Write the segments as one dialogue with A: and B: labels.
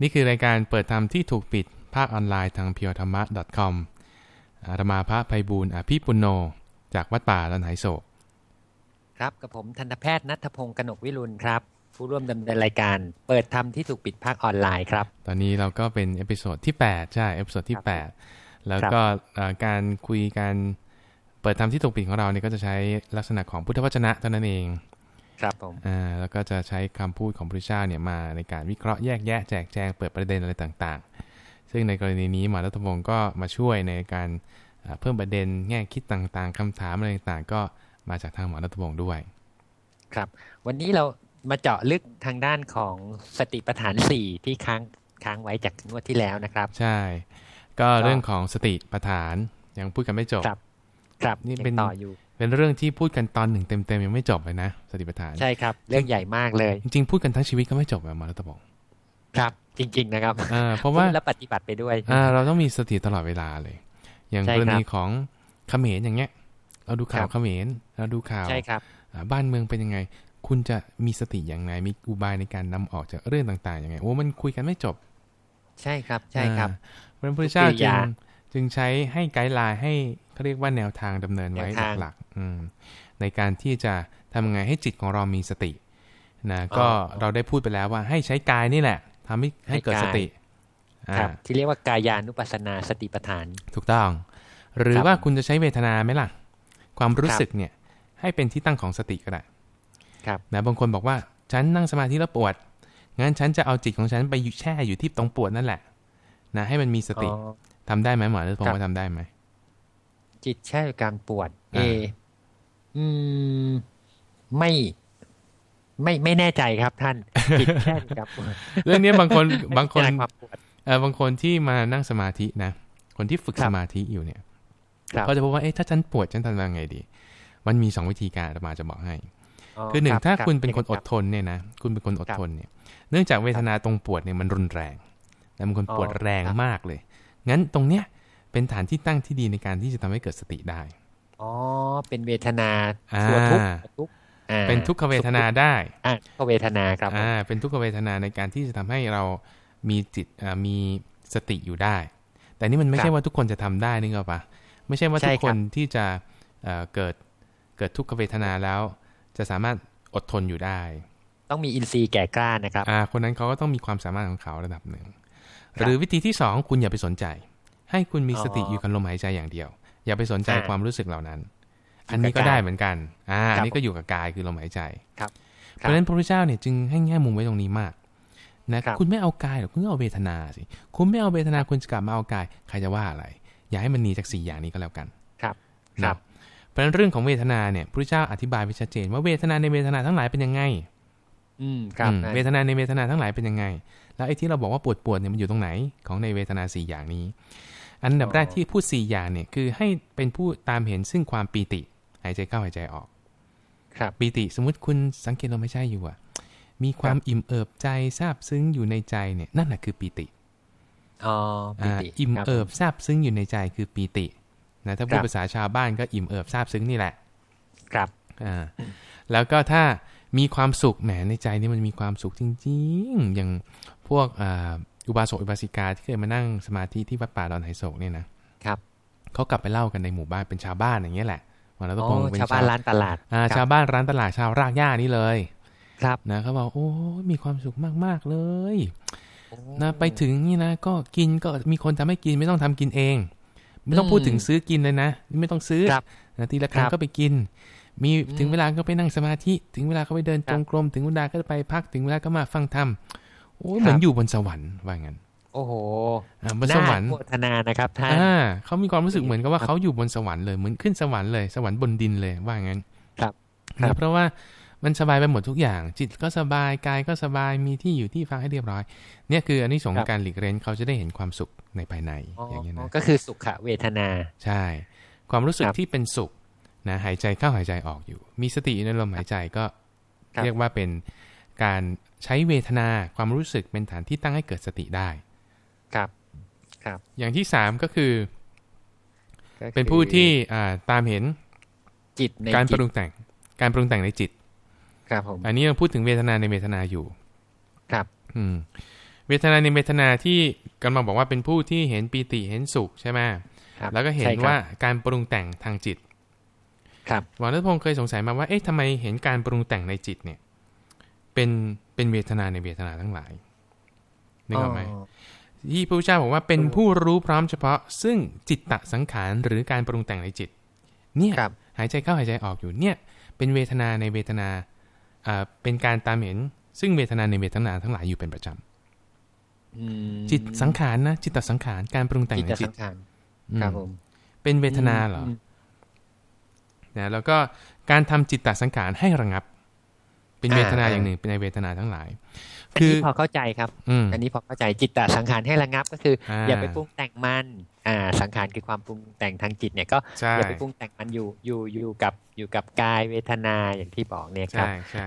A: นี่คือรายการเปิดธรรมที่ถูกปิดภาคออนไลน์ทางเพียวธรรมะ .com อาตมาพระไพบูลย์อภิปุณโณ จากวัดป่าดอนหายโศก
B: ครับกับผมทันตแพทย์ณัฐพงศ์กนกวิรุณครับ ผู้ร่วมดำเนินรายการเปิดธรรมที่ถูกปิดภาคออนไลน์ครับ
A: ตอนนี้เราก็เป็น episode ที่ 8 ใช่ episode ที่ 8 แล้วก็เอ่อการคุยการเปิดธรรมที่ถูกปิดของเราเนี่ยก็จะใช้ลักษณะของพุทธวจนะเท่านั้นเอง
B: ครับผม
A: อ่าแล้วก็จะใช้คำพูดของพระพุทธเจ้าเนี่ยมาในการวิเคราะห์แยกแยะแจกแจงเปิดประเด็นอะไรต่างๆ ซึ่งในกรณีนี้หมอรัตพงศ์ก็มาช่วยในการอ่าเพิ่มประเด็นแง่คิดต่างๆคำถามอะไรต่างๆ ก็มาจากทางหมอรัตพงศ์ด้วย
B: ครับ วันนี้เรามาเจาะลึกทางด้านของสติปัฏฐานสี่ที่ค้างค้างไว้จากงวดที่แล้วนะครับ
A: ใช่ ก็เรื่องของสติปัฏฐานยังพูดกันไม่จบ
B: ครับ ครับ
A: นี่
B: ยัง
A: เป็น
B: ต่ออยู่
A: เป็นเรื่องที่พูดกันตอนหนึ่งเต็มๆยังไม่จบเลยนะสติปัฏฐาน
B: ใช่ครับ เรื่องใหญ่มากเลย
A: จริงๆพูดกันทั้งชีวิตก็ไม่จบอะหมอรัตพงศ์
B: ครับ จริง ๆ นะครับ
A: อ่าเพราะว่า
B: พูดและปฏิบัติไปด้วย
A: อ่าเราต้องมีสติตลอดเวลาเลย อย่าง
B: ใช่
A: ก
B: ครั
A: ร
B: บ
A: ณีของเขมรอย่างเงี้ย เราดูข่าว
B: ครับ
A: เขมรเราดูข่าว
B: ใช่ครับ
A: อ่าบ้านเมืองเป็นยังไง คุณจะมีสติอย่างไรมีอุบายในการนำออกจากเรื่องต่างๆยังไงโอ้มันคุยกันไม่จบ
B: ใช่ครับใช่ครับ
A: อ่าเพราะฉะนั้นพระเจ้า
B: ทุกกิริ
A: จึง
B: ยา
A: จึงใช้ให้ไกด์ไลน์ให้ เขาเรียกว่าแนวทางดำเนินไว้
B: แนวทาง
A: หลักๆอืมในการที่จะทำยังไงให้จิตของเรามีสตินะก็
B: อ๋อ
A: เราได้พูดไปแล้วว่าให้ใช้กายนี่แหละทำให้ให้เกิด
B: ให้
A: ส
B: กาย
A: ติอ่า
B: ครับที่เรียกว่ากายานุปัสสนาสติปัฏฐาน
A: ถูกต้อง หรือ
B: ครับ
A: ว่าคุณจะใช้เวทนาไหมล่ะ ความรู้
B: ครับ
A: สึกเนี่ย ให้เป็นที่ตั้งของสติก็ได้
B: ครับ
A: นะบางคนบอกว่าฉันนั่งสมาธิแล้วปวดงั้นฉันจะเอาจิตของฉันไปอยู่แช่อยู่ที่ตรงปวดนั่นแหละนะให้มันมีสติ
B: อ๋อ
A: ทำได้ไหมหมอรัตพง
B: ครั
A: ศ์
B: บ
A: ว่าทำได้ไหม
B: จิตแช่อยู่การปวด เอ
A: อ่า
B: อืม ไม่ไม่ไม่แน่ใจครับท่านจิตแช่อยู่การปวด
A: เรื่องนี้บางคนบางคน
B: ไม่ใช่ความปวด
A: เออบางคนที่มานั่งสมาธินะคนที่ฝึก
B: ครั
A: ส
B: บ
A: มาธิอยู่เนี่ย
B: ครับ
A: เขาจะพบว่าเอ๊ะถ้าฉันปวดฉันทำยังไงดี มันมีสองวิธีการอาตมาจะบอกให้ คือหนึ่ง
B: รับ
A: ถ้า
B: รับ
A: คุณเป็นคนอด
B: รับ
A: ทนเนี่ยนะคุณเป็นคนอด
B: ครับ
A: ทนเนี่ย เนื่องจากเวทนาตรงปวดเนี่ยมันรุนแรงและมันคนปวด
B: อ๋อ
A: แรง
B: ครับ
A: มากเลย งั้นตรงเนี้ย เป็นฐานที่ตั้งที่ดีในการที่จะทำให้เกิดสติได้
B: อ๋อ เป็นเวทนา
A: อ่า
B: ตัวทุกข์ทุกข์อ่า
A: เป็นทุกขเวทนาได้
B: อ่าทุกขเวทนาครับ
A: อ่าเป็นทุกขเวทนาในการที่จะทำให้เรามีจิตอ่ามีสติอยู่ได้ แต่นี่มันไม่ใช่ว่าทุกคนจะทำได้นึกออกปะไม่ใช่ว่าทุกคนที่จะเอ่อเกิดเกิดทุกขเวทนาแล้ว จะสามารถอดทนอยู่ได้
B: ต้องมีอินทรีย์แก่กล้านะครับ
A: อ่าคนนั้นเขาก็ต้องมีความสามารถของเขาระดับหนึ่ง
B: ครับ
A: หรือวิธีที่สองคุณอย่าไปสนใจ ให้คุณมี
B: อ๋อ
A: สติอยู่กับลมหายใจอย่างเดียว อย่าไปสนใจ
B: อ่า
A: ความรู้สึกเหล่านั้น
B: อยู่กับ
A: อันนี้ก็
B: กาย
A: ได้เหมือนกันอ่า
B: ครับ
A: อันนี้ก็อยู่กับกายคือลมหายใจ
B: ครับ
A: เพราะฉะนั้นพระพุทธเจ้าเนี่ยจึงให้แง่มุมไว้ตรงนี้มากนะครับคุณไม่เอากายหรอกคุณก็เอาเวทนาสิคุณไม่เอาเวทนาคุณจะกลับมาเอากายใครจะว่าอะไร อย่าให้มันหนีจากสี่อย่างนี้ก็แล้วกัน
B: ครับ
A: นะเพราะฉะนั้นเรื่องของเวทนาเนี่ยพระพุทธเจ้าอธิบายไว้ชัดเจน ว่าเวทนาในเวทนาทั้งหลายเป็นยังไง
B: อืมครับ
A: อืม
B: นะ
A: เวทนาในเวทนาทั้งหลายเป็นยังไง แล้วไอ้ที่เราบอกว่าปวดปวดเนี่ยมันอยู่ตรงไหนของในเวทนาสี่อย่างนี้ อันดับแรกที่พูดสี่อย่างเนี่ยคือให้เป็นผู้ตามเห็นซึ่งความปีติหายใจเข้าหายใจออก
B: ครับ
A: ปีติสมมติคุณสังเกตเราไม่ใช่อยู่อะมีความอิ่มเอิบใจซาบซึ้งอยู่ในใจเนี่ยนั่นแหละคือปีติ
B: อ๋อปิ
A: อ่า
B: ติ
A: อิ่ม
B: ครับ
A: เอิบซาบซึ้งอยู่ในใจคือปีตินะถ้าพูด
B: ครับ
A: ภาษาชาวบ้านก็อิ่มเอิบซาบซึ้งนี่แหละ
B: ครับ
A: อ่าแล้วก็ถ้ามีความสุขแหมในใจนี่มันมีความสุขจริง ๆ อย่างพวก อ่าอุบาสกอุบาสิกาที่เคยมานั่งสมาธิที่วัดป่าดอนไหโศกเนี่ยนะครับเขากลับไปเล่ากันในหมู่บ้านเป็นชาวบ้านอย่างเงี้ยแหละวันนั้นก็
B: อ๋
A: คง
B: อ
A: เป็น
B: ชาวบ้านร้านตลาด
A: อ่า
B: ครับ
A: ชาวบ้านร้านตลาดชาวรากหญ้านี่เลย
B: ครับ
A: นะเขาบอกโอ้มีความสุขมากๆเลยนะไปถึงนี่นะก็กินก็มีคนทำให้กินไม่ต้องทำกินเอง ไม่ต้องพูดถึงซื้อกินเลยนะไม่ต้องซื้อ
B: ครับ
A: นะทีละครั้ง
B: ครับ
A: ก็ไปกิน มี
B: อืม
A: ถึงเวลาก็ไปนั่งสมาธิ ถึงเวลาก็ไปเดิน
B: ครั
A: จ
B: บ
A: งกรมถึงเวลาก็ไปพักถึงเวลาก็มาฟังธรรม โอ้ย
B: ครับ
A: เหมือนอยู่บนสวรรค์ว่างั้น
B: โอ้โห
A: อ่าบนสวรรค์า
B: โฆษณานะครับท่าน
A: อ่าเขามีความรู้สึกเหมือนกับว่าเขาอยู่บนสวรรค์เลยเหมือนขึ้นสวรรค์เลยสวรรค์บนดินเลยว่างั้น
B: ครับ
A: นะเพราะว่ามันสบายไปหมดทุกอย่าง จิตก็สบายกายก็สบายมีที่อยู่ที่ฟังให้เรียบร้อย เนี่ยคืออันนี้สงส์ของการหลีกเล่นเขาจะได้เห็นความสุขในภายใน
B: อ๋อ
A: อย่างเงี้ยนะ
B: ก็คือสุขเวทนา
A: ใช่ ความรู้สึก
B: ครับ
A: ที่เป็นสุขนะหายใจเข้าหายใจออกอยู่ มีสติอยู่ในลมหายใจก็
B: ครับ
A: เรียกว่าเป็นการ ใช้เวทนาความรู้สึกเป็นฐานที่ตั้งให้เกิดสติได้
B: ครับ ครับ
A: อย่างที่สามก็คือ
B: ก็คือ
A: เป็นผู้ที่อ่าตามเห็น
B: จิตใน
A: การป
B: จิต
A: รุงแต่ง การปรุงแต่งในจิต
B: ครับผม
A: อันนี้ยังพูดถึงเวทนาในเวทนาอยู่
B: ครับ
A: อืม เวทนาในเวทนาที่กำลังบอกว่าเป็นผู้ที่เห็นปีติเห็นสุขใช่ไหมแล้วก็เห็นว่าการปรุงแต่งทางจิต
B: ครับ
A: หมอรัตพงศ์เคยสงสัยมาว่า เอ๊ะทำไมเห็นการปรุงแต่งในจิตเนี่ย เป็นเป็นเวทนาในเวทนาทั้งหลายนึกออกไหมที่พระพุทธเจ้าบอกว่าเป็นผู้รู้พร้อมเฉพาะ ซึ่งจิตตสังขารหรือการปรุงแต่งในจิต เนี่ยหายใจเข้าหายใจออกอยู่เนี่ย เป็นเวทนาในเวทนาอ่าเป็นการตามเห็น ซึ่งเวทนาในเวทนาทั้งหลายอยู่เป็นประจำจิตสังขารนะจิตตสังขารการปรุงแต่งในจิต
B: ครับผม
A: เป็นเวทนาเหรอนะแล้วก็การทำจิตตสังขารให้ระงับ เป็นเวทนาอย่างหนึ่ง เป็นในเวทนาทั้งหลาย
B: คือพอเข้าใจครับ อันนี้พอเข้าใจจิตตสังขารให้ระงับก็คือ อย่าไปปรุงแต่งมัน อ่า สังขารคือความปรุงแต่งทางจิตเนี่ยก็อย่าไปปรุงแต่งมันอยู่อยู่อยู่กับอยู่กับกายเวทนาอย่างที่บอกเนี่ยครับ ใช่
A: ใช่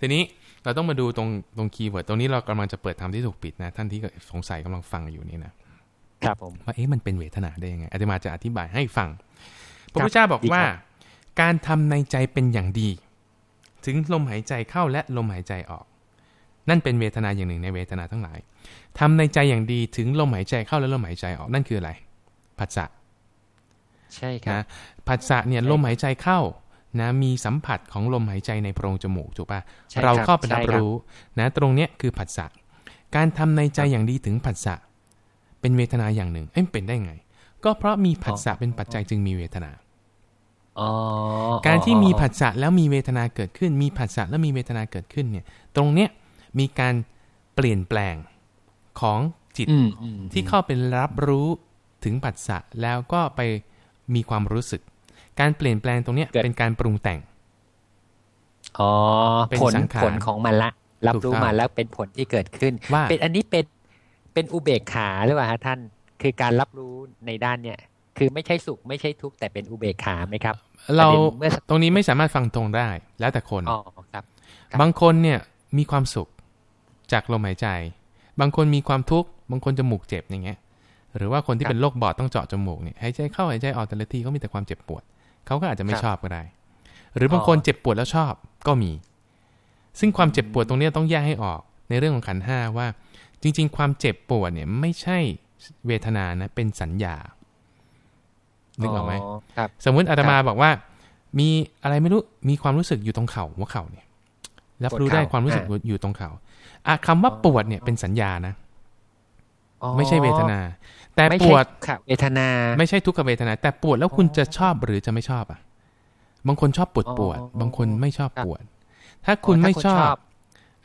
A: ทีนี้เราต้องมาดูตรงตรงคีย์เวิร์ดตรงนี้เรากำลังจะเปิดทำที่ถูกปิดนะ ท่านที่สงสัยกำลังฟังอยู่นี่นะ
B: ครับผม
A: ว่าเอ๊ะมันเป็นเวทนาได้ยังไงอาตมาจะอธิบายให้ฟังพระพุทธเจ้าบอกว่า การทำในใจเป็นอย่างดี ถึงลมหายใจเข้าและลมหายใจออก นั่นเป็นเวทนาอย่างหนึ่งในเวทนาทั้งหลายทำในใจอย่างดีถึงลมหายใจเข้าและลมหายใจออกนั่นคืออะไรผัสสะ
B: ใช่ครับ
A: ผัสสะเนี่ยลมหายใจเข้านะมีสัมผัสของลมหายใจในโพรงจมูกถูกปะเราเข้าไปรับรู้นะตรงเนี้ยคือผัสสะการทำในใจอย่างดีถึงผัสสะเป็นเวทนาอย่างหนึ่งเอ้ยเป็นได้ไง ก็เพราะมีผัสสะเป็นปัจจัยจึงมีเวทนา การที่มีผัสสะแล้วมีเวทนาเกิดขึ้น มีผัสสะแล้วมีเวทนาเกิดขึ้นเนี่ย ตรงเนี้ยมีการเปลี่ยนแปลงของจิตที่เข้าเป็นรับรู้ถึงผัสสะแล้วก็ไปมีความรู้สึก การเปลี่ยนแปลงตรงเนี้ยเป็นการปรุงแต่ง
B: อ๋อผลผลของมันละ รับรู้มาแล้วเป็นผลที่เกิดขึ้นว่าเป็นอันนี้เป็นเป็นอุเบกขาหรือเปล่าท่าน คือการรับรู้ในด้านเนี่ย คือไม่ใช่สุขไม่ใช่ทุกข์แต่เป็นอุเบกขาไหมครับ
A: เราตรงนี้ไม่สามารถฟังตรงได้ แล้วแต่คน
B: อ๋อครับ
A: บางคนเนี่ยมีความสุขจากลมหายใจ บางคนมีความทุกข์บางคนจมูกเจ็บอย่างเงี้ย หรือว่าคนที่เป็นโรคบอดต้องเจาะจมูกเนี่ยหายใจเข้าหายใจออกแต่ละทีเขามีแต่ความเจ็บปวดเขาก็อาจจะไม่ชอบก็ได้ หรือบางคนเจ็บปวดแล้วชอบก็มี ซึ่งความเจ็บปวดตรงนี้ต้องแยกให้ออกในเรื่องของขันห้าว่า จริง ๆ ความเจ็บปวดเนี่ยไม่ใช่เวทนานะเป็นสัญญา นึกออกไหมสมมุติอาตมาบอกว่า มีอะไรไม่รู้มีความรู้สึกอยู่ตรงเข่าหัวเข่าเนี่ยรับรู้ได้ความรู้สึกอยู่ตรงเข่าอะคำว่าปวดเนี่ยเป็นสัญญานะไม่ใช่เวทนา แต่ปวด
B: เวทนา
A: ไม่ใช่ทุกขเวทนา แต่ปวดแล้วคุณจะชอบหรือจะไม่ชอบอะ บางคนชอบปวดปวด บางคนไม่ชอบปวด ถ้าคุณไม่ชอบ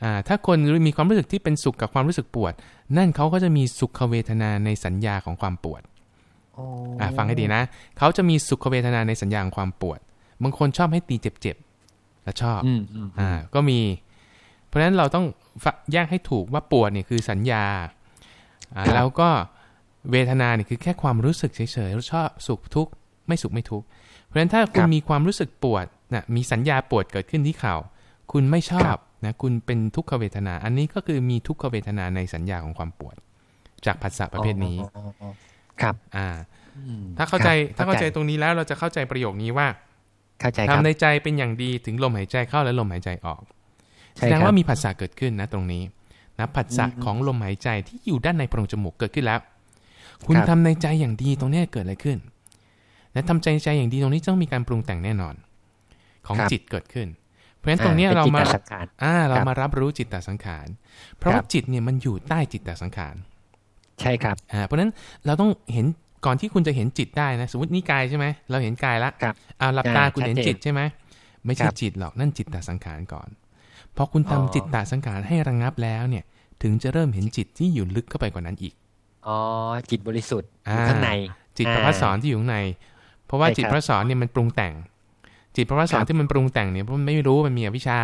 A: อ่า ถ้าคนมีความรู้สึกที่เป็นสุขกับความรู้สึกปวด นั่นเขาก็จะมีสุขเวทนาในสัญญาของความปวด อ่าฟังให้ดีนะ เขาจะมีสุขเวทนาในสัญญาของความปวด บางคนชอบให้ตีเจ็บๆแล้วชอบอ่าก็มี เพราะฉะนั้นเราต้องแยกให้ถูกว่าปวดเนี่ยคือสัญญาอ่าแล้วก็เวทนาเนี่ยคือแค่ความรู้สึกเฉยๆชอบสุขทุกข์ไม่สุขไม่ทุกข์เพราะฉะนั้นถ้าคุณมีความรู้สึกปวดนะมีสัญญาปวดเกิดขึ้นที่เข่าคุณไม่ชอบนะคุณเป็นทุกขเวทนา อันนี้ก็คือมีทุกขเวทนาในสัญญาของความปวด จากภาษาประเภทนี้
B: ครับ
A: อ่า ถ้าเข้าใจถ้าเข้าใจตรงนี้แล้วเราจะเข้าใจประโยคนี้ว่า
B: เข้าใจ
A: ทำในใจเป็นอย่างดีถึงลมหายใจเข้าและลมหายใจออกแสดงว่ามีภาษาเกิดขึ้นนะตรงนี้นะภาษาของลมหายใจที่อยู่ด้านในโพรงจมูกเกิดขึ้นแล้ว คุณทำในใจอย่างดีตรงนี้เกิดอะไรขึ้นและทำใจใจอย่างดีตรงนี้ต้องมีการปรุงแต่งแน่นอน ของจิตเกิดขึ้น เพราะฉะนั้นตรงนี้เรามาอ่าเรามารับรู้จิตตสังขาร เพราะว่าจิตเนี่ยมันอยู่ใต้จิตตสังขาร
B: ใช่ครับ
A: อ่าเพราะฉะนั้นเราต้องเห็นก่อนที่คุณจะเห็นจิตได้นะ สมมตินี่กายใช่ไหมเราเห็นกายละอ่าหลับตาคุณเห็นจิตใช่ไหมไม่ใช่จิตหรอกนั่นจิตตสังขารก่อนพอคุณทำจิตตสังขารให้ระงับแล้วเนี่ย ถึงจะเริ่มเห็นจิตที่อยู่ลึกเข้าไปกว่านั้นอีก
B: อ๋อจิตบริสุทธิ์ข้างใน
A: จิตพระสอนที่อยู่ข้างใน เพราะว่าจิตพระสอนเนี่ยมันปรุงแต่ง จิตเพราะว่าสารที่มันปรุงแต่งเนี่ยเพราะมันไม่รู้มันมีอวิชชา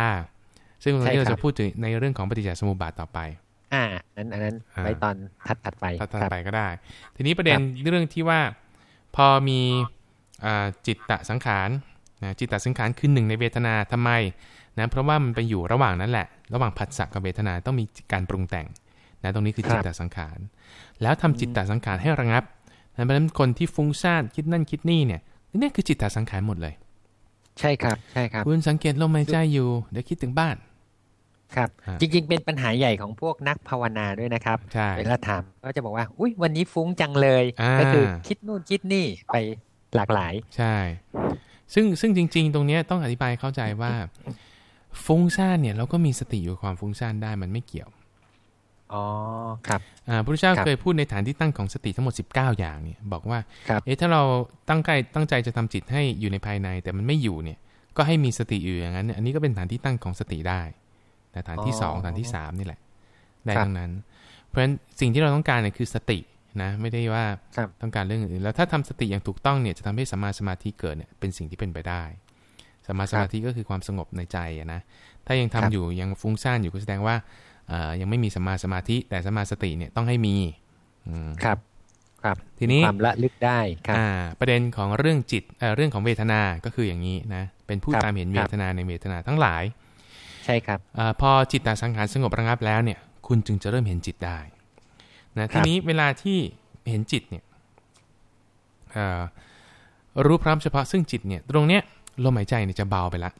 A: ซึ่งวันนี้เราจะพูดถึงในเรื่องของปฏิจจสมุปบาทต่อไป
B: อ่านั้นอันนั้นไว้ตอนถัดถัดไป
A: ถัดไปก็ได้ ทีนี้ประเด็นเรื่องที่ว่าพอมีจิตตสังขารจิตตสังขารคือหนึ่งในเวทนาทำไมนะเพราะว่ามันไปอยู่ระหว่างนั้นแหละ ระหว่างผัสสะกับเวทนาต้องมีการปรุงแต่งนะตรงนี้คือจิตตสังขาร แล้วทำจิตตสังขารให้ระงับนะเพราะฉะนั้นคนที่ฟุ้งซ่านคิดนั่นคิดนี่เนี่ยนี่คือจิตตสังขารหมดเลย
B: ใช่ครับ ใช่ครับ
A: คุณสังเกตลมหายใจอยู่เดี๋ยวคิดถึงบ้าน
B: ครับจริง ๆ เป็นปัญหาใหญ่ของพวกนักภาวนาด้วยนะครับเวลาถามก็จะบอกว่า อุ้ยวันนี้ฟุ้งจังเลยก็คือคิดนู่นคิดนี่ไปหลากหลาย
A: ใช่ ซึ่งซึ่งจริง ๆ ตรงนี้ต้องอธิบายเข้าใจว่า ฟุ้งซ่านเนี่ยเราก็มีสติอยู่ความฟุ้งซ่านได้มันไม่เกี่ยว
B: อ๋อครับ
A: อ่าพระพุทธเจ้าเคยพูดในฐานที่ตั้งของสติทั้งหมด 19 อย่างเนี่ยบอกว่าเอ๊ะถ้าเราตั้งใจตั้งใจจะทำจิตให้อยู่ในภายในแต่มันไม่อยู่เนี่ย ก็ให้มีสติอยู่อย่างนั้น อันนี้ก็เป็นฐานที่ตั้งของสติได้ แต่ฐานที่สองฐานที่สามนี่แหละ ได้ทั้งนั้น เพราะฉะนั้นสิ่งที่เราต้องการเนี่ยคือสตินะไม่ได้ว่าต้องการเรื่องอื่นแล้วถ้าทำสติอย่างถูกต้องเนี่ยจะทำให้สัมมาสมาธิเกิดเนี่ยเป็นสิ่งที่เป็นไปได้สัมมาสมาธิก็คือความสงบในใจนะถ้ายังทำอยู่ยังฟุ้งซ่านอยู่ก็แสดงว่ายังไม่มีสัมมาสมาธิ แต่สัมมาสติเนี่ยต้องให้มี
B: ครับครับ
A: ทีนี้
B: ความละลึกได้ครับ
A: ประเด็นของเรื่องจิตเรื่องของเวทนา ก็คืออย่างนี้นะเป็นผู้ตามเห็นเวทนาในเวทนาทั้งหลาย
B: ใช่ครับ
A: อพอจิตตสังขารสงบระงับแล้วเนี่ย คุณจึงจะเริ่มเห็นจิตได้นะทีนี้เวลาที่เห็นจิตเนี่ยรู้พร้อมเฉพาะซึ่งจิตเนี่ย ตรงเนี้ยลมหายใจเนี่ยจะเบาไปละ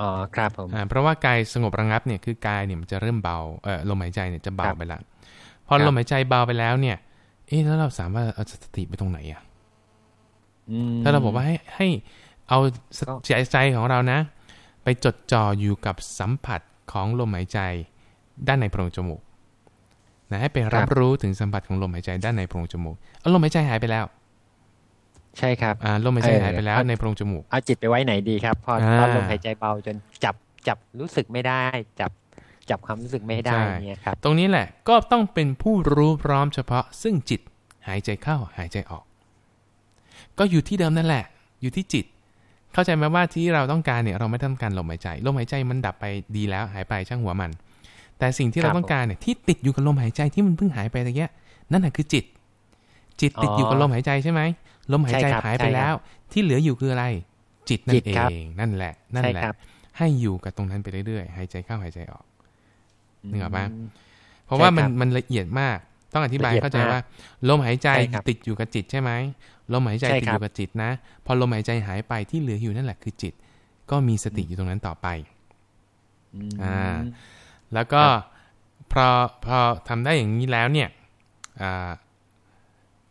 B: อ๋อครับผม
A: เพราะว่ากายสงบระงับเนี่ยคือกายเนี่ยมันจะเริ่มเบาเออลมหายใจเนี่ยจะเบาไปละพอลมหายใจเบาไปแล้วเนี่ย เอ๊ะแล้วเราสามารถเอาสติไปตรงไหนอะถ้าเราบอกว่าให้ให้เอาใจใจของเรานะ ไปจดจ่ออยู่กับสัมผัสของลมหายใจ ด้านในโพรงจมูกนะให้ไปรับรู้ถึงสัมผัสของลมหายใจด้านในโพรงจมูกเอาลมหายใจหายไปแล้ว
B: ใช่ครับ
A: อ่าลมหายใจหายไปแล้วในโพรงจมูก
B: เอาจิตไปไว้ไหนดีครับ พอตอนลมหายใจเบาจนจับจับรู้สึกไม่ได้ จับจับความรู้สึกไม่ได้เนี่ยครับ
A: ตรงนี้แหละก็ต้องเป็นผู้รู้พร้อมเฉพาะ ซึ่งจิตหายใจเข้าหายใจออก ก็อยู่ที่เดิมนั่นแหละ อยู่ที่จิต เข้าใจไหมว่าที่เราต้องการเนี่ยเราไม่ต้องการลมหายใจ ลมหายใจมันดับไปดีแล้วหายไปช่างหัวมัน แต่สิ่งที่เราต้องการเนี่ยที่ติดอยู่กับลมหายใจที่มันเพิ่งหายไปตะเกียนั่นแหะคือจิต จิตติดอยู่กับลมหายใจใช่ไหมลมหายใจหายไปแล้ว ที่เหลืออยู่คืออะไร จิตนั่นเองนั่นแหละ นั่นแหละ ให้อยู่กับตรงนั้นไปเรื่อยๆหายใจเข้าหายใจออกนึกออกไหมเพราะว่ามันมันละเอียดมาก ต้องอธิบายเข้าใจว่า ลมหายใจติดอยู่กับจิตใช่ไหมลมหายใจติดอยู่กับจิตนะ พอลมหายใจหายไปที่เหลืออยู่นั่นแหละคือจิต ก็มีสติอยู่ตรงนั้นต่อไปอ่าแล้วก็พอพอทำได้อย่างนี้แล้วเนี่ยอ่า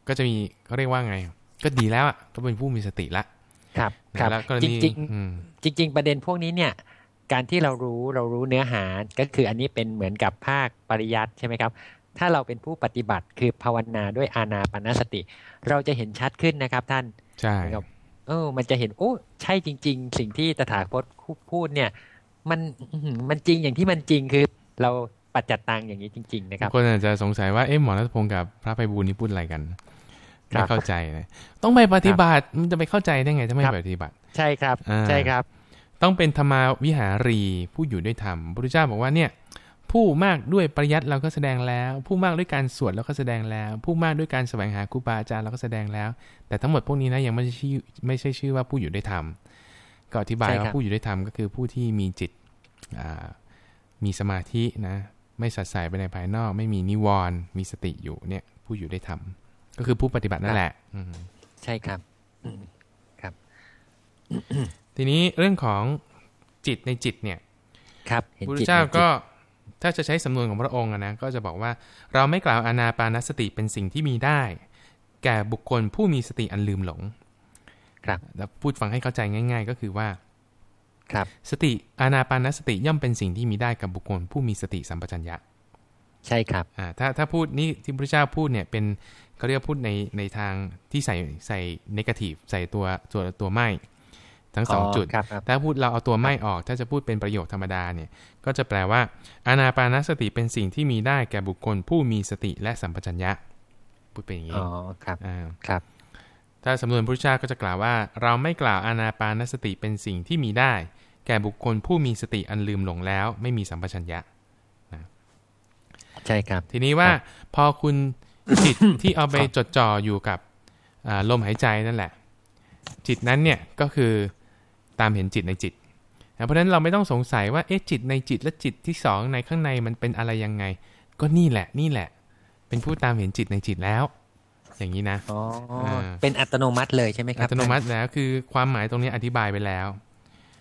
A: ก็จะมีเขาเรียกว่าไง ก็ดีแล้วอะก็เป็นผู้มีสติละ
B: ครับครับจริงจริงจริงประเด็นพวกนี้เนี่ย การที่เรารู้เรารู้เนื้อหาก็คืออันนี้เป็นเหมือนกับภาคปริยัติใช่ไหมครับ ถ้าเราเป็นผู้ปฏิบัติคือภาวนาด้วยอาณาปณสติ เราจะเห็นชัดขึ้นนะครับท่าน
A: ใช่
B: ครับเออ มันจะเห็นโอ้ใช่จริง ๆ สิ่งที่ตถาคตพูดเนี่ย มันมันจริงอย่างที่มันจริงคือเราปัจจัดตังอย่างนี้จริง ๆ นะครับ
A: คนอาจจะสงสัยว่าเอ๊ะหมอรัตพงศ์กับพระไพบูลนี่พูดอะไรกันไม่เข้าใจนะต้องไปปฏิบัติมันจะไปเข้าใจได้ไงถ้าไม่ปฏิบัติ
B: ใช่ครับ ใช่ครับ
A: ต้องเป็นธรรมาวิหารีผู้อยู่ด้วยธรรมพระพุทธเจ้าบอกว่าเนี่ย ผู้มากด้วยปริยัติเราก็แสดงแล้ว ผู้มากด้วยการสวดเราก็แสดงแล้ว ผู้มากด้วยการแสวงหาครูบาอาจารย์เราก็แสดงแล้ว แต่ทั้งหมดพวกนี้นะยังไม่ใช่ชื่อไม่ใช่ชื่อว่าผู้อยู่ด้วยธรรมก็อธิบายว่าผู้อยู่ด้วยธรรมก็คือผู้ที่มีจิตมีสมาธินะไม่สัดสายไปในภายนอก ไม่มีนิวรณ์มีสติอยู่เนี่ยผู้อยู่ด้วยธรรมก็คือผู้ปฏิบัตินั่นแหละ
B: ใช่ครับครับ
A: ทีนี้เรื่องของจิตในจิตเนี่ย
B: ครับ
A: พระพุทธเจ้าก็ ถ้าจะใช้สำนวนของพระองค์นะก็จะบอกว่าเราไม่กล่าวอานาปานสติเป็นสิ่งที่มีได้ แก่บุคคลผู้มีสติอันลืมหลง
B: ครับ
A: แล้วพูดฟังให้เข้าใจง่าย ๆ ก็คือว่า
B: ครับ
A: สติอานาปานสติย่อมเป็นสิ่งที่มีได้กับบุคคลผู้มีสติสัมปชัญญะ
B: ใช่ครับ
A: อ่าถ้าถ้าพูดนี่ที่พระเจ้าพูดเนี่ยเป็นเขาเรียกพูดในในทางที่ใส่ใส่นกาทีฟใส่ตัวตัวตัวไม่ ทั้งสองจุด ถ้าพูดเราเอาตัวไม่ออก ถ้าจะพูดเป็นประโยคธรรมดาเนี่ย ก็จะแปลว่า อานาปานสติเป็นสิ่งที่มีได้แก่บุคคลผู้มีสติและสัมปชัญญะ พูดเป็นอย่างนี้
B: อ๋อ ครับ
A: อ่า
B: ครับ
A: ถ้าสำนวนพุทธเจ้าก็จะกล่าวว่า เราไม่กล่าวอานาปานสติเป็นสิ่งที่มีได้ แก่บุคคลผู้มีสติอันลืมหลงแล้ว ไม่มีสัมปชัญญะ
B: ใช่ครับ
A: ทีนี้ว่าพอคุณจิตที่เอาไปจดจ่ออยู่กับลมหายใจนั่นแหละ จิตนั้นเนี่ยก็คือ ตามเห็นจิตในจิต เพราะฉะนั้นเราไม่ต้องสงสัยว่าเอ๊ะจิตในจิตและจิตที่สองในข้างในมันเป็นอะไรยังไง ก็นี่แหละนี่แหละ เป็นผู้ตามเห็นจิตในจิตแล้ว อย่างนี้นะ
B: อ๋อเป็นอัตโนมัติเลยใช่ไหมครับ
A: อัตโนมัติแล้วคือความหมายตรงนี้อธิบายไปแล้ว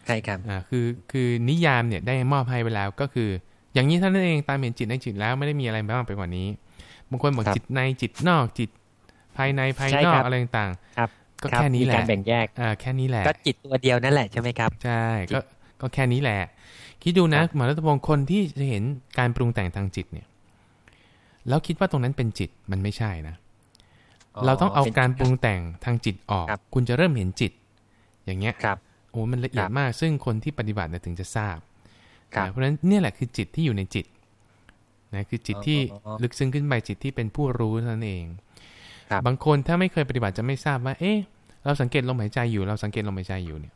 B: ใช่ครับ
A: อ่าคือคือนิยามเนี่ยได้มอบให้ไปแล้วก็คือ อย่างนี้ท่านนั่นเองตามเห็นจิตในจิตแล้วไม่ได้มีอะไรมากไปกว่านี้บางคนบอกจิตในจิตนอกจิตภายในภายนอกอะไรต่าง
B: ๆครับ
A: ก็แค่นี้แหละ
B: การแบ่งแยก
A: อ่าแค่นี้แหละ
B: ก็จิตตัวเดียวนั่นแหละใช่ไหมครับ
A: ใช่ ก็ก็แค่นี้แหละ คิดดูนะหมอรัตพงศ์คนที่จะเห็นการปรุงแต่งทางจิตเนี่ย แล้วคิดว่าตรงนั้นเป็นจิตมันไม่ใช่นะ เราต้องเอาการปรุงแต่งทางจิตออก คุณจะเริ่มเห็นจิต อย่างเงี้ย
B: ครับ
A: โอ้มันละเอียดมาก ซึ่งคนที่ปฏิบัติถึงจะทราบเพราะฉะนั้นเนี่ยแหละคือจิตที่อยู่ในจิตนะคือจิตที่ลึกซึ้งขึ้นไปจิตที่เป็นผู้รู้นั่นเอง บางคนถ้าไม่เคยปฏิบัติจะไม่ทราบว่า เอ๊ะ เราสังเกตลมหายใจอยู่ เราสังเกตลมหายใจอยู่เนี่ย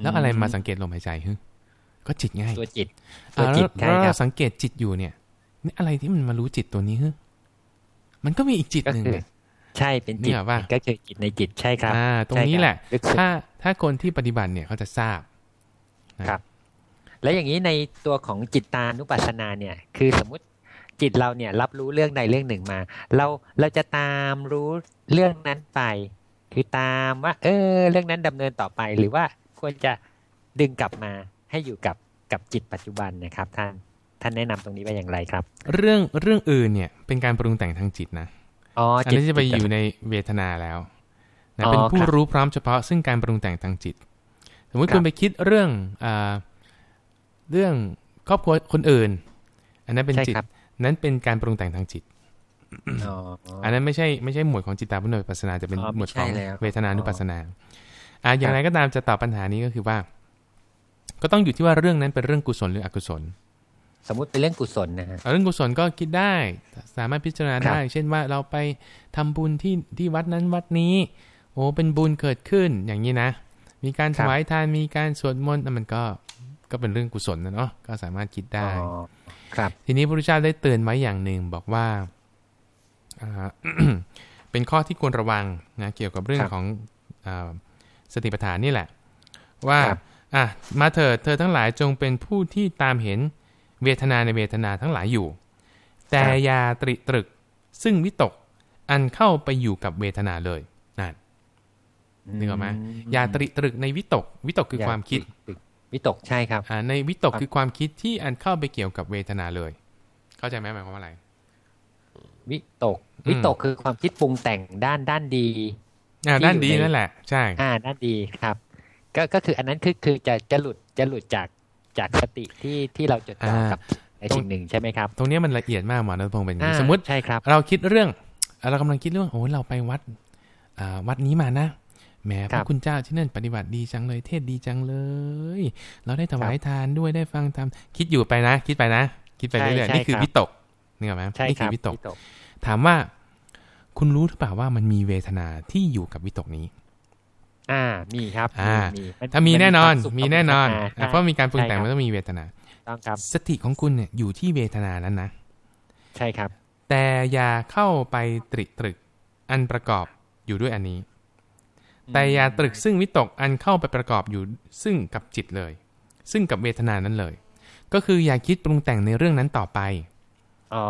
A: แล้วอะไรมาสังเกตลมหายใจฮึก็จิตง่าย
B: ตัวจิต
A: ตัวจิตแล้วเราสังเกตจิตอยู่เนี่ยนี่อะไรที่มันมารู้จิตตัวนี้ฮึมันก็มีอีกจิตหนึ่ง
B: ใช่เป็นจิตก็คือจิตในจิตใช่ครับ
A: อ่าตรงนี้แหละ ถ้าถ้าคนที่ปฏิบัติเนี่ยเขาจะทราบ
B: ครับ แล้วอย่างนี้ในตัวของจิตตานุปัสสนาเนี่ย คือสมมุติ จิตเราเนี่ยรับรู้เรื่องใดเรื่องหนึ่งมา เราเราจะตามรู้เรื่องนั้นไป คือตามว่า เออ เรื่องนั้นดำเนินต่อไป หรือว่าควรจะดึงกลับมาให้อยู่กับกับจิตปัจจุบันนะครับท่านท่านแนะนำตรงนี้ไปอย่างไรครับ
A: เรื่องเรื่องอื่นเนี่ยเป็นการปรุงแต่งทางจิตนะอ๋ออันนี้จะไปอยู่ในเวทนาแล้วนะเป็นผู้รู้พร้อมเฉพาะซึ่งการปรุงแต่งทางจิต สมมติคุณไปคิดเรื่องอเรื่องครอบครัวคนอื่น อันนั้นเป็นจิต นั้นเป็นการปรุงแต่งทางจิตอันนั้นไม่ใช่ไม่ใช่หมวดของจิตตาพุทธปัสนาจะเป็นหมวดของเวทนานุปัสนาอ่าอย่างไรก็ตามจะตอบปัญหานี้ก็คือว่า ก็ต้องอยู่ที่ว่าเรื่องนั้นเป็นเรื่องกุศลหรืออกุศล
B: สมมติเป็นเรื่องกุศลนะฮะ
A: เรื่องกุศลก็คิดได้ สามารถพิจารณาได้ เช่นว่าเราไปทำบุญที่ที่วัดนั้นวัดนี้ โอ้เป็นบุญเกิดขึ้นอย่างนี้นะ มีการถวายทานมีการสวดมนต์มันก็ก็เป็นเรื่องกุศลนะเนาะก็สามารถคิดได้
B: ครับ
A: ทีนี้พระพุทธเจ้าได้เตือนไว้อย่างหนึ่งบอกว่าเป็นข้อที่ควรระวังนะเกี่ยวกับเรื่องของสติปัฏฐานนี่แหละ ว่าอะมาเถิดเธอทั้งหลายจงเป็นผู้ที่ตามเห็นเวทนาในเวทนาทั้งหลายอยู่ แต่ยาตริตรึกซึ่งวิตกอันเข้าไปอยู่กับเวทนาเลยนั่นนึกออกไหมยาตริตรึกในวิตก วิตกคือความคิด
B: วิตกใช่ครับ
A: อ่าในวิตกคือความคิดที่อันเข้าไปเกี่ยวกับเวทนาเลย เข้าใจไหมหมายความว่าอะไร
B: วิตก วิตกคือความคิดปรุงแต่งด้านด้านดี
A: อ่าด้านดีนั่นแหละ ใช่
B: อ่าด้านดีครับ ก็ก็คืออันนั้นคือคือจะจะหลุดจะหลุดจากจากสติที่ที่เราจดจ่อกับในสิ่งหนึ่งใช่ไหมครับ
A: ตรงนี้มันละเอียดมากหมอนัทพงศ์เป็น
B: ส
A: มมติ
B: ใช่ครับ
A: เราคิดเรื่อง เรากำลังคิดเรื่องโอ้เราไปวัดวัดนี้มานะ แหมพระคุณเจ้าที่นั่นปฏิบัติดีจังเลย เทศดีจังเลย เราได้ถวายทานด้วยได้ฟังธรรมคิดอยู่ไปนะ คิดไปนะ คิดไปเรื่อยๆนี่คือวิตกนี่ไหมนี่คือวิตก ถามว่า คุณรู้หรือเปล่าว่ามันมีเวทนาที่อยู่กับวิตกนี้
B: อ่ามีครับ
A: อ่าถ้ามีแน่นอน มีแน่นอนเพราะมีการปรุงแต่งมันต้องมีเวทนา
B: ต้องครับ
A: สติของคุณเนี่ยอยู่ที่เวทนานั้นนะ
B: ใช่ครับ
A: แต่อย่าเข้าไปตริตรึกอันประกอบอยู่ด้วยอันนี้ แต่อย่าตรึกซึ่งวิตกอันเข้าไปประกอบอยู่ซึ่งกับจิตเลย ซึ่งกับเวทนานั้นเลย ก็คืออย่าคิดปรุงแต่งในเรื่องนั้นต่อไป
B: อ๋อ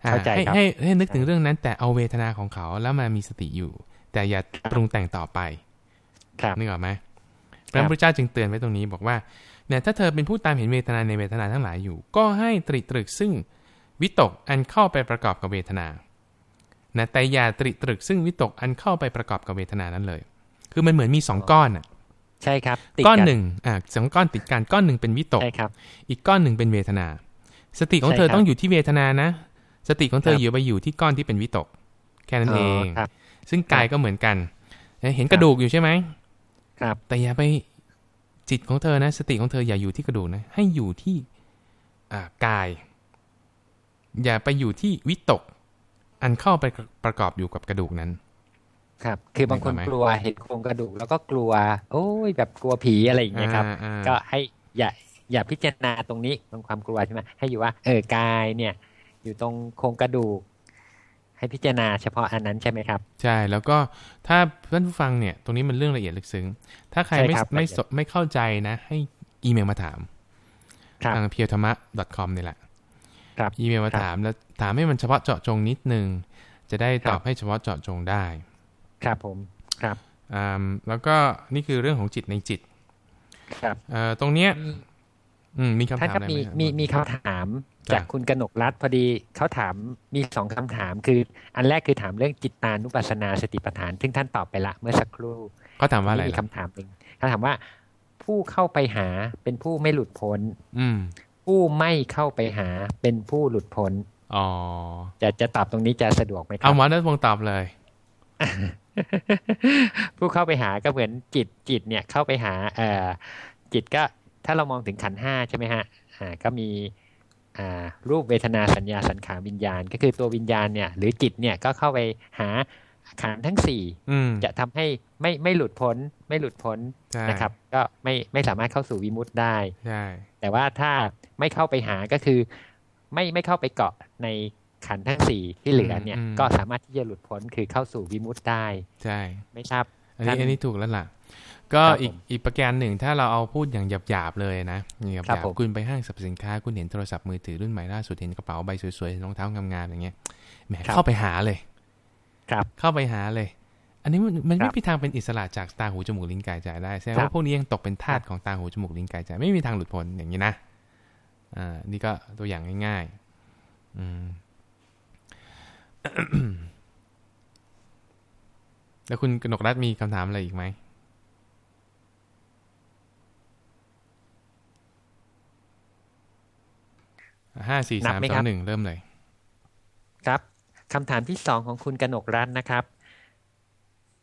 B: เข้าใจ
A: ครับให้ให้นึกถึงเรื่องนั้น แต่เอาเวทนาของเขาแล้วมามีสติอยู่ แต่อย่าปรุงแต่งต่อไปนึกออกไหมพระพุทธเจ้าจึงเตือนไว้ตรงนี้บอกว่าเนี่ยถ้าเธอเป็นผู้ตามเห็นเวทนาในเวทนาทั้งหลายอยู่ ก็ให้ตริตรึกซึ่งวิตกอันเข้าไปประกอบกับเวทนานะแต่อย่าตริตรึกซึ่งวิตกอันเข้าไปประกอบกับเวทนานั้นเลย คือมันเหมือนมีสองก้อนอะ
B: ใช่ครับ
A: ก้อนหนึ่งอ่าสองก้อนติดกันก้อนหนึ่งเป็นวิตก
B: ใช่ครับ
A: อีกก้อนหนึ่งเป็นเวทนา สติของเธอต้องอยู่ที่เวทนานะ สติของเธออยู่ไปอยู่ที่ก้อนที่เป็นวิตก แค่นั้นเองซึ่งกายก็เหมือนกัน เห็นกระดูกอยู่ใช่ไหม
B: ครับ
A: แต่อย่าไปจิตของเธอนะ สติของเธออย่าอยู่ที่กระดูกนะ ให้อยู่ที่กาย อย่าไปอยู่ที่วิตก อันเข้าไปประกอบอยู่กับกระดูกนั้น
B: ครับ คือบางคนกลัวเห็นโครงกระดูกแล้วก็กลัว โอ้ยแบบกลัวผีอะไรอย่างเงี้ยครับ ก็ให้อย่าอย่าพิจารณาตรงนี้ตรงความกลัวใช่ไหมให้อยู่ว่า เออกายเนี่ย อยู่ตรงโครงกระดูก ให้พิจารณาเฉพาะอันนั้นใช่ไหมครับ
A: ใช่แล้วก็ถ้าท่านผู้ฟังเนี่ย ตรงนี้มันเรื่องละเอียดลึกซึ้ง ถ้าใครไม่ไม่ไม่เข้าใจนะ ให้อีเมลมาถามทางเพียวธรรมะ .com นี่แหละ
B: ครับ
A: อีเมลมาถามแล้วถามให้มันเฉพาะเจาะจงนิดนึงจะได้ตอบให้เฉพาะเจาะจงได้
B: ครับผมครับ
A: อ่าแล้วก็นี่คือเรื่องของจิตในจิต
B: ครับ
A: เอ่อตรงเนี้ยอืมมีคำถามอะไรไห
B: มมีมีคำถามจากคุณกนกรัฐพอดีเขาถามมีสองคำถาม คือ อันแรกคือถามเรื่องจิตตานุปัสสนาสติปัฏฐาน ซึ่งท่านตอบไปละเมื่อสักครู่
A: เขาถามว่าอะไร
B: มีคำถามหนึ่งเขาถามว่า ผู้เข้าไปหาเป็นผู้ไม่หลุดพ้น
A: อืม
B: ผู้ไม่เข้าไปหาเป็นผู้หลุดพ้น
A: อ๋อ
B: จะจะตอบตรงนี้จะสะดวกไหมครั
A: บเอาหมอนัทพงตอบเลย
B: ผู้เข้าไปหาก็เหมือนจิตจิตเนี่ยเข้าไปหาเอ่อจิตก็ถ้าเรามองถึงขันห้าใช่ไหมฮะอ่าก็มีอ่ารูปเวทนาสัญญาสังขารวิญญาณ ก็คือตัววิญญาณเนี่ยหรือจิตเนี่ยก็เข้าไปหาขันทั้งสี่จะทำให้ไม่ไม่หลุดพ้นไม่หลุดพ้นนะครับ ก็ไม่ไม่สามารถเข้าสู่วิมุตต์ได้แต่ว่าถ้าไม่เข้าไปหาก็คือ ไม่ไม่เข้าไปเกาะใน ขันทั้งสี่ที่เหลือเนี่ย ก็สามารถที่จะหลุดพ้นคือเข้าสู่วิมุตต์ได้
A: ใช่
B: ไม่ทราบ
A: อันนี้อันนี้ถูกแล้วล่ะ ก็อีกอีกประการหนึ่งถ้าเราเอาพูดอย่างหยาบๆเลยนะหยาบๆคุณไปห้างสรรพสินค้า คุณเห็นโทรศัพท์มือถือรุ่นใหม่ล่าสุดเห็นกระเป๋าใบสวยๆรองเท้างามๆอย่างเงี้ยแหมเข้าไปหาเลย
B: ครับ
A: เข้าไปหาเลย อันนี้มันไม่มีทางเป็นอิสระจากตาหูจมูกลิ้นกายใจได้แสดงว่าพวกนี้ยังตกเป็นทาสของตาหูจมูกลิ้นกายใจไม่มีทางหลุดพ้นอย่างนี้นะอ่านี่ก็ตัวอย่างง่ายๆ อืม แล้วคุณกนกรัฐมีคำถามอะไรอีกไหมห้าสี่สามสองหนึ่งเริ่มเลย
B: ครับคำถามที่สองของคุณกนกรัตน์นะครับ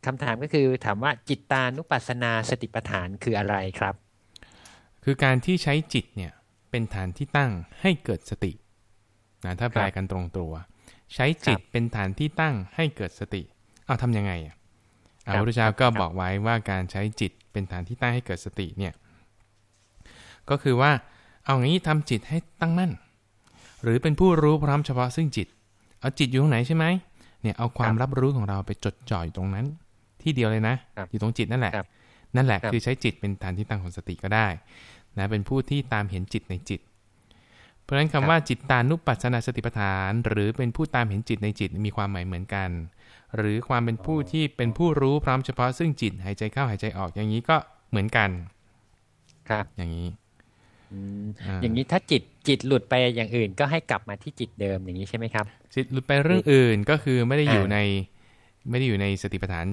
B: คำถามก็คือถามว่าจิตตานุปัสสนาสติปัฏฐานคืออะไรครับ
A: คือการที่ใช้จิตเนี่ยเป็นฐานที่ตั้งให้เกิดสตินะถ้าแปลกันตรงตัว ใช้จิตเป็นฐานที่ตั้งให้เกิดสติ เอาทำยังไงอะพระพุทธเจ้าก็บอกไว้ว่าการใช้จิตเป็นฐานที่ตั้งให้เกิดสติเนี่ยก็คือว่าเอางี้ทำจิตให้ตั้งมั่น หรือเป็นผู้รู้พร้อมเฉพาะซึ่งจิต เอาจิตอยู่ตรงไหนใช่ไหมเนี่ยเอาความรับรู้ของเราไปจดจ่อยตรงนั้น ที่เดียวเลยนะ อยู่ตรงจิตนั่นแหละ นั่นแหละคือใช้จิตเป็นฐานที่ตั้งของสติก็ได้นะเป็นผู้ที่ตามเห็นจิตในจิต เพราะฉะนั้นคำว่าจิตตานุปัสสนาสติปัฏฐาน หรือเป็นผู้ตามเห็นจิตในจิตมีความหมายเหมือนกัน หรือความเป็นผู้ที่เป็นผู้รู้พร้อมเฉพาะซึ่งจิตหายใจเข้าหายใจออกอย่างนี้ก็เหมือนกัน
B: ครับ
A: อย่างนี้
B: อย่างนี้ถ้าจิตจิตหลุดไปอย่างอื่น ก็ให้กลับมาที่จิตเดิมอย่างนี้ใช่ไหมครับ
A: จิตหลุดไปเรื่องอื่นก็คือไม่ได้อยู่ในไม่ได้อยู่ในสติปัฏฐาน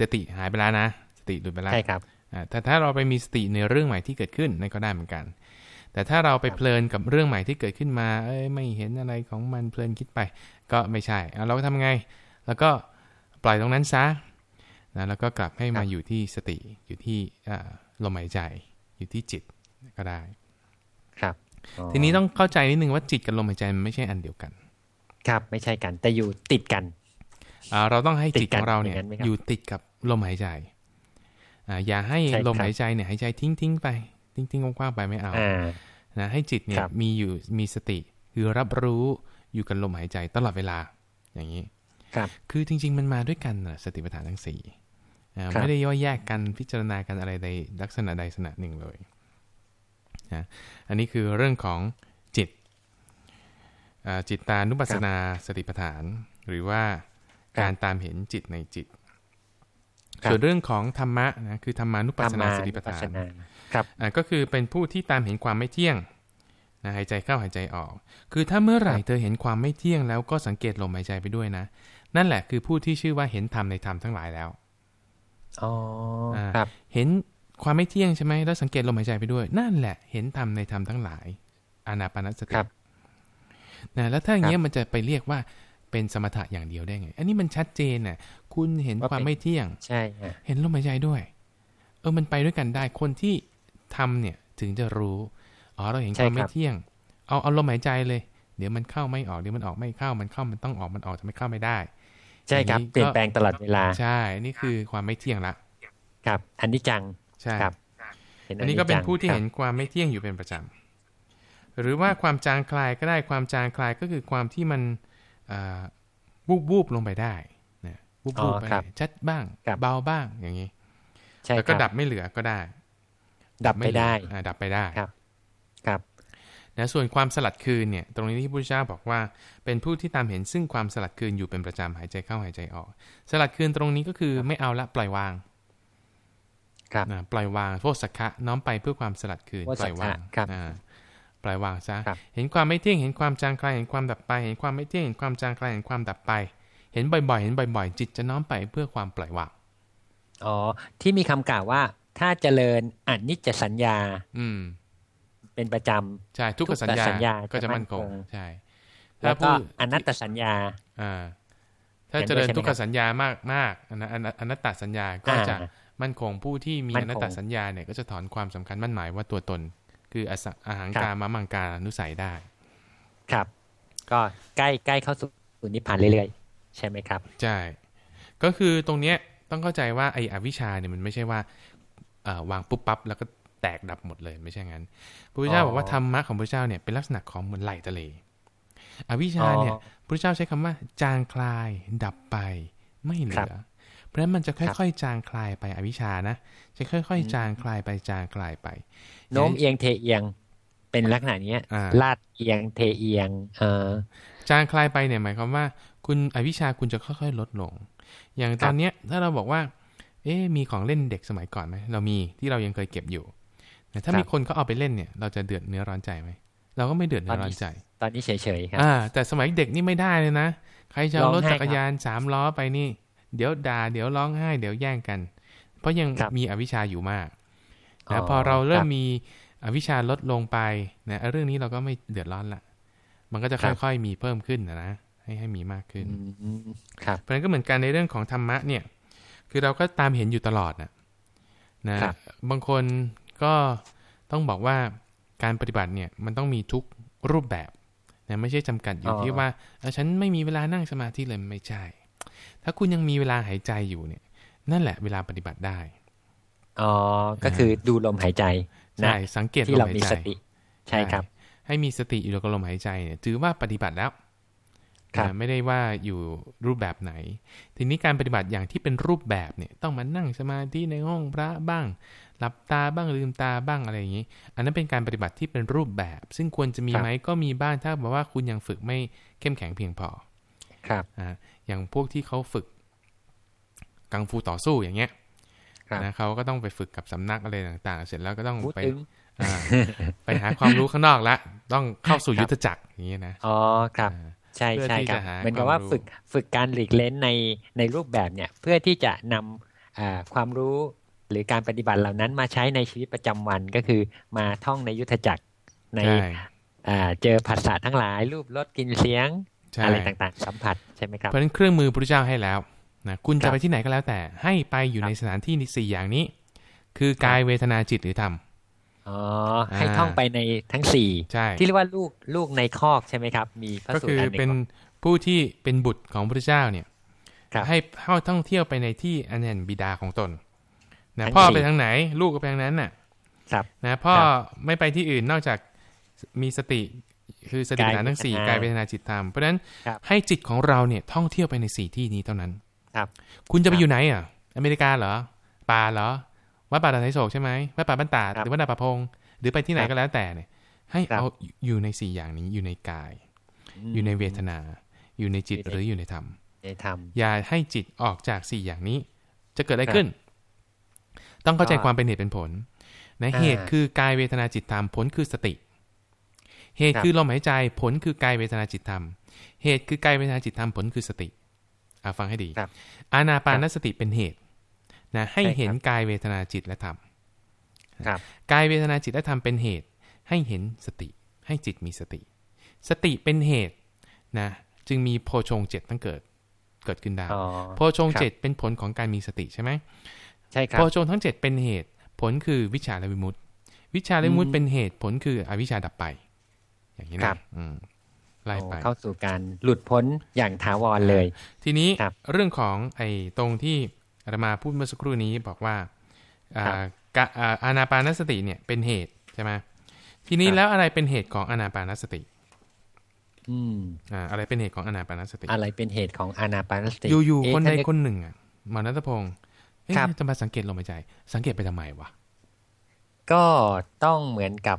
A: สติหายไปแล้วนะ สติหลุดไปแล้ว
B: ใช่ครับ
A: แต่ถ้าเราไปมีสติในเรื่องใหม่ที่เกิดขึ้นนั่นก็ได้เหมือนกัน แต่ถ้าเราไปเพลินกับเรื่องใหม่ที่เกิดขึ้นมา เอ้ยไม่เห็นอะไรของมันเพลินคิดไป ก็ไม่ใช่เราก็ทำไง แล้วก็ปล่อยตรงนั้นซะนะแล้วก็กลับให้มาอยู่ที่สติอยู่ที่ลมหายใจ อยู่ที่จิตก็ได้
B: ครับ
A: ทีนี้ต้องเข้าใจนิดนึงว่าจิตกับลมหายใจมันไม่ใช่อันเดียวกัน
B: ครับไม่ใช่กัน แต่อยู่ติดกัน
A: เราต้องให้จิตของเราเนี่ยอยู่ติดกับลมหายใจอย่าให้ลมหายใจเนี่ยหายใจทิ้งทิ้งไป ทิ้งทิ้งกว้างๆไปไม่เอานะให้จิตเนี่ยมีอยู่มีสติ คือรับรู้อยู่กับลมหายใจตลอดเวลาอย่างนี้
B: ครับ
A: คือจริง ๆ มันมาด้วยกันสติปัฏฐานทั้งสี่ไม่ได้ย่อยแยกกันพิจารณากันอะไรใดลักษณะใดลักษณะหนึ่งเลยนะอันนี้คือเรื่องของจิตจิตตานุปัสสนาสติปัฏฐาน หรือว่าการตามเห็นจิตในจิตส่วนเรื่องของธรรมะนะคือธรรมานุปัสสนาสติปัฏฐาน
B: ครับ
A: ก็คือเป็นผู้ที่ตามเห็นความไม่เที่ยงนะหายใจเข้าหายใจออก คือถ้าเมื่อไหร่เธอเห็นความไม่เที่ยงแล้วก็สังเกตลมหายใจไปด้วยนะ นั่นแหละคือผู้ที่ชื่อว่าเห็นธรรมในธรรมทั้งหลายแล้ว
B: อ๋อครับ
A: เห็นความไม่เที่ยงใช่ไหมแล้วสังเกตลมหายใจไปด้วย นั่นแหละเห็นธรรมในธรรมทั้งหลาย อานาปานสตินะแล้วถ้าอย่างเงี้ยมันจะไปเรียกว่าเป็นสมถะอย่างเดียวได้ไง อันนี้มันชัดเจนน่ะ คุณเห็นความไม่เที่ยง
B: ใช่
A: เห็นลมหายใจด้วย เออ มันไปด้วยกันได้ คนที่ ทำเนี่ยถึงจะรู้อ๋อเราเห็นความไม่เที่ยง เอาเอาลมหายใจเลย เดี๋ยวมันเข้าไม่ออกเดี๋ยวมันออกไม่เข้ามันเข้ามันต้องออกมันออกจะไม่เข้าไม่ได้
B: ใช่ครับเปลี่ยนแปลงตลอดเวลา
A: ใช่นี่คือความไม่เที่ยงละ
B: ครับ อันนี้จัง
A: ใช่ครับอันนี้ก็เป็นผู้ที่เห็นความไม่เที่ยงอยู่เป็นประจำหรือว่าความจางคลายก็ได้ความจางคลายก็คือความที่มันบูบบูบลงไปได้นะบูบบูบไปชัดบ้างเบาบ้างอย่างนี้แล้วก็ดับไม่เหลือก็ได้
B: ดับไม่ได้
A: ดับไปได้
B: ครับ ครับ
A: นะส่วนความสลัดคืนเนี่ย ตรงนี้ที่พระเจ้าบอกว่า เป็นผู้ที่ตามเห็นซึ่งความสลัดคืนอยู่เป็นประจำหายใจเข้าหายใจออก สลัดคืนตรงนี้ก็คือไม่เอาละปล่อยวาง ครับปล่อยวางโทษสักขะน้อมไปเพื่อความสลัดคืนปล่อยวางปล่อยวางซะเห็นความไม่เที่ยงเห็นความจางคลายเห็นความดับไป เห็นความไม่เที่ยงเห็นความจางคลายเห็นความดับไป เห็นบ่อยๆ เห็นบ่อย ๆ จิตจะน้อมไปเพื่อความปล่อยวาง
B: อ๋อที่มีคำกล่าวว่า ถ้าเจริญอนิจจสัญญา
A: อืม
B: เป็นประจำ
A: ใช่ทุกสัญญาก็จะมั่นคงใช่
B: แล้วก็อนัตตสัญญา
A: อ่า ถ้าเจริญทุกขสัญญามากมากอนัตตสัญญาก็จะมั่นคงผู้ที่มีอนัตตสัญญาเนี่ยก็จะถอนความสำคัญมั่นหมายว่าตัวตน คืออาหารการมามังการนุสัยได้
B: ครับ ก็ใกล้ใกล้เข้าสู่นิพพานเรื่อยๆ ใช่ไหมครับ
A: ใช่ ก็คือตรงเนี้ยต้องเข้าใจว่าไอ้อวิชาเนี่ยมันไม่ใช่ว่า วางปุ๊บปั๊บแล้วก็แตกดับหมดเลยไม่ใช่งั้นพระพุทธเจ้าบอกว่าธรรมะของพระเจ้าเนี่ยเป็นลักษณะของเหมือนไหลทะเล อวิชาเนี่ยพระเจ้าใช้คำว่า จางคลายดับไปไม่เหลือ เพราะฉะนั้นมันจะค่อยๆ จางคลายไปอวิชานะ จะค่อยๆ จางคลายไปจางคลายไป
B: โน้มเอียงเทเอียงเป็นลักษณะนี้ลาดเอียงเทเอียงเออ
A: จางคลายไปเนี่ยหมายความว่า คุณอวิชาคุณจะค่อยๆ ลดลง อย่างตอนเนี้ยถ้าเราบอกว่า เอ๊มีของเล่นเด็กสมัยก่อนไหมเรามีที่เรายังเคยเก็บอยู่แต่ถ้ามีคนเขาเอาไปเล่นเนี่ย เราจะเดือดเนื้อร้อนใจไหมเราก็ไม่เดือดเนื้อร้อนใจ
B: ตอนนี้เฉยๆครับ
A: อ่า แต่สมัยเด็กนี่ไม่ได้เลยนะใครจะรถจักรยานสามล้อไปนี่ เดี๋ยวด่าเดี๋ยวร้องไห้เดี๋ยวแย่งกัน เพราะยังมีอวิชชาอยู่มากนะพอเราเริ่มมีอวิชชาลดลงไปนะเรื่องนี้เราก็ไม่เดือดร้อนละมันก็จะค่อยๆมีเพิ่มขึ้นนะนะให้ให้มีมากขึ้น
B: ครับ
A: เพราะนั้นก็เหมือนกันในเรื่องของธรรมะเนี่ย คือเราก็ตามเห็นอยู่ตลอดนะนะบางคนก็ต้องบอกว่าการปฏิบัติเนี่ยมันต้องมีทุกรูปแบบนะไม่ใช่จำกัดอยู่ที่ว่าฉันไม่มีเวลานั่งสมาธิเลยไม่ใช่ ถ้าคุณยังมีเวลาหายใจอยู่เนี่ย นั่นแหละเวลาปฏิบัติได้
B: อ๋อก็คือดูลมหายใจ
A: ใช่สังเกต
B: ลมหายใจใช่ครับ
A: ให้มีสติอยู่กับลมหายใจเนี่ยถือว่าปฏิบัติแล้ว ไม่ได้ว่าอยู่รูปแบบไหน ทีนี้การปฏิบัติอย่างที่เป็นรูปแบบเนี่ยต้องมานั่งสมาธิในห้องพระบ้าง หลับตาบ้างลืมตาบ้างอะไรอย่างนี้ อันนั้นเป็นการปฏิบัติที่เป็นรูปแบบ ซึ่งควรจะมีไหมก็มีบ้างถ้าบอกว่าคุณยังฝึกไม่เข้มแข็งเพียงพอ
B: ครับ
A: อ่าอย่างพวกที่เขาฝึกกังฟูต่อสู้อย่างเงี้ยนะเขาก็ต้องไปฝึกกับสำนักอะไรต่างๆ เสร็จแล้วก็ต้องไปไปหาความรู้ข้างนอกละ ต้องเข้าสู่ยุทธจักรอย่างเงี้ยนะ
B: อ๋อ ครับ ใช่ใช่ครับเหมือนกับว่าฝึกฝึกการหลีกเล้นในในรูปแบบเนี่ย เพื่อที่จะนำความรู้หรือการปฏิบัติเหล่านั้นมาใช้ในชีวิตประจำวันก็คือมาท่องในยุทธจักรในเจอภาษาทั้งหลาย รูปรสกลิ่นเสียงอะไรต่างๆ สัมผัสใช่ไหมครับ
A: เพราะฉะนั้นเครื่องมือพระเจ้าให้แล้วนะคุณจะไปที่ไหนก็แล้วแต่ให้ไปอยู่ในสถานที่สี่อย่างนี้ คือกายเวทนาจิตหรือธรรม
B: อ๋อให้ท่องไปในทั้งสี่ที่เรียกว่าลูกลูกในคอกใช่ไหมครับ มี
A: พระสูตรก็คือเป็นผู้ที่เป็นบุตรของพระเจ้าเนี่ยให้เข้าท่องเที่ยวไปในที่อันนั้นบิดาของตนนะพ่อไปทางไหน ลูกก็ไปทางนั้นน่ะนะพ่อไม่ไปที่อื่นนอกจากมีสติคือสติปัฏฐานทั้งสี่กายเวทนาจิตธรรมเพราะฉะนั้นให้จิตของเราเนี่ยท่องเที่ยวไปในสี่ที่นี้เท่านั้น
B: ครับ
A: คุณจะไปอยู่ไหนอะ อเมริกาเหรอป่าเหรอ วัดป่าดอนไทโศกใช่ไหมวัดป่าบ้านตาหรือวัดนาป่าพง หรือไปที่ไหนก็แล้วแต่เนี่ยให้เอาอยู่ในสี่อย่างนี้อยู่ในกาย อยู่ในเวทนา อยู่ในจิตหรืออยู่ในธรรม
B: ในธรรม
A: อย่าให้จิตออกจากสี่อย่างนี้ จะเกิดอะไรขึ้น ต้องเข้าใจความเป็นเหตุเป็นผลนะเหตุคือกายเวทนาจิตธรรมผลคือสติ เหตุคือลมหายใจผลคือกายเวทนาจิตธรรม เหตุคือกายเวทนาจิตธรรมผลคือสติอาฟังให้ดีอานาปานสติเป็นเหตุ นะให้เห็นกายเวทนาจิตและธรรมกายเวทนาจิตและธรรมเป็นเหตุ ให้เห็นสติ ให้จิตมีสติ สติเป็นเหตุนะจึงมีโพชงเจ็ดตั้งเกิดเกิดขึ้นได้โพชงเจ็ดเป็นผลของการมีสติใช่ไหม
B: ใช่ครับ
A: โพชงทั้งเจ็ดเป็นเหตุ ผลคือวิชาและวิมุตติ วิชาและวิมุตติเป็นเหตุผลคืออวิชาดับไป อย่างนี้นะ
B: ไล่ไปเข้าสู่การหลุดพ้นอย่างถาวรเลย
A: ทีนี้เรื่องของไอ้ตรงที่ อามาพูดเมื่อสักครู่นี้บอกว่าอานาปานสติเนี่ยเป็นเหตุใช่ไหมทีนี้แล้วอะไรเป็นเหตุของอานาปานสติ
B: อืม
A: อ่าอะไรเป็นเหตุของอานาปานสติ
B: อะไรเป็นเหตุของอานาปานสติ
A: อยู่ๆคนใดคนหนึ่งอะมานัทพงศ์จะมาสังเกตลมหายใจ สังเกตไปทำไมวะ
B: ก็ต้องเหมือนกับ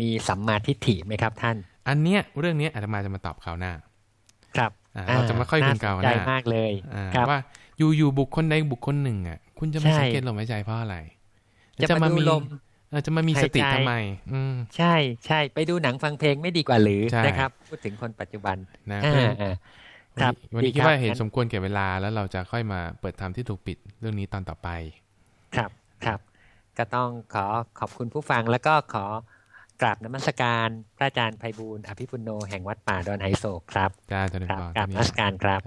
B: มีสัมมาทิฏฐิไหมครับท่าน
A: อันเนี้ยเรื่องนี้อาตมาจะมาตอบคราวหน้า
B: ครับ
A: เราจะมาค่อยคุยกัน
B: หน้ามากเลย
A: ว่า อยู่ๆบุคคลใดบุคคลหนึ่งอะ คุณจะมาสังเกตลมหายใจเพราะอะไร
B: จะมาดูลม
A: จะมามีสติทำไม
B: อืใช่ใช่ไปดูหนังฟังเพลงไม่ดีกว่าหรือนะครับ พูดถึงคนปัจจุบัน
A: นะครับวันนี้คิดว่าเห็นสมควรเก็บเวลาแล้วเราจะค่อยมาเปิดธรรมที่ถูกปิดเรื่องนี้ตอนต่อไป
B: ครับครับ ก็ต้องขอขอบคุณผู้ฟังแล้วก็ขอกราบนมัสการพระอาจารย์ไพบูลอภิปุโนแห่งวัดป่าดอนไฮโศกครับ
A: กราบ
B: นมัสการครับ